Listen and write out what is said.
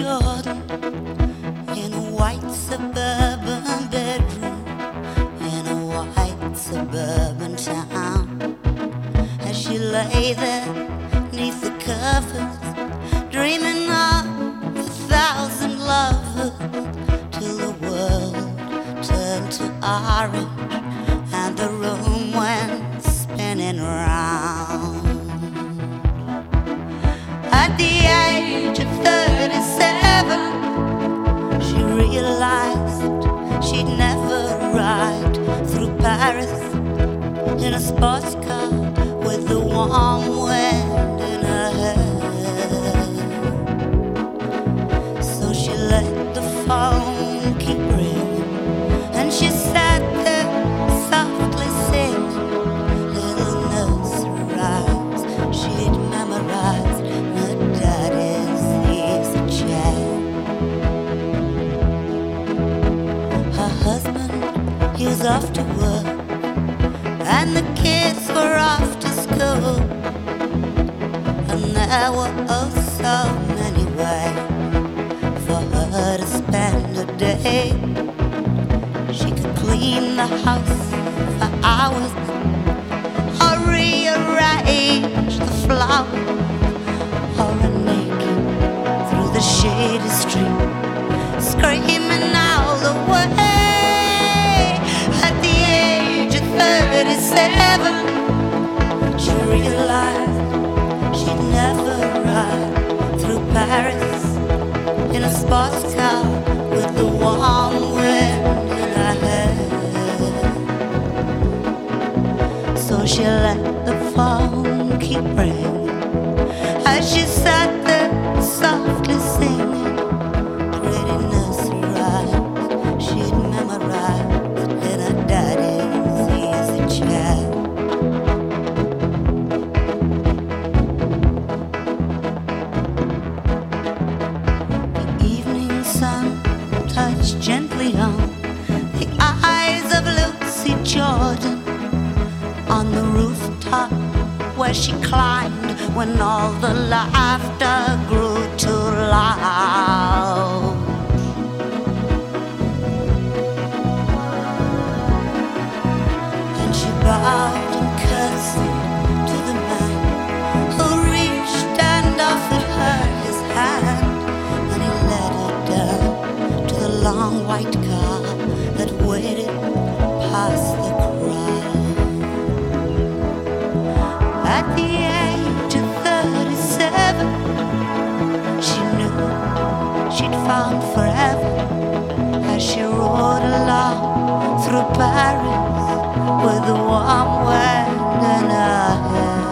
Jordan in a white suburban bedroom in a white suburban town. As she lay there neath the covers, dreaming of a thousand lovers, till the world turned to orange and the room went spinning round. Paris in a sports car with the warm wind in her hair. So she let the phone keep ringing, and she sat there softly singing little nursery rhymes she'd memorized daddy's easy chair. Her husband, he was off to work, and the kids were off to school. And there were oh so many ways for her to spend a day. She realized she'd never ride through Paris in a sparse car with the warm wind in her head So she let the phone keep ringing as she sat the eyes of Lucy Jordan on the rooftop where she climbed when all the laughter grew too loud. through Paris with a warm wind in our hair.